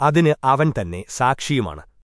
അതിന് അവൻ തന്നെ സാക്ഷിയുമാണ്